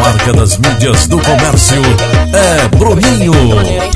marca das mídias do comércio é Bruninho.